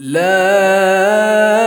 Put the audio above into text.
لا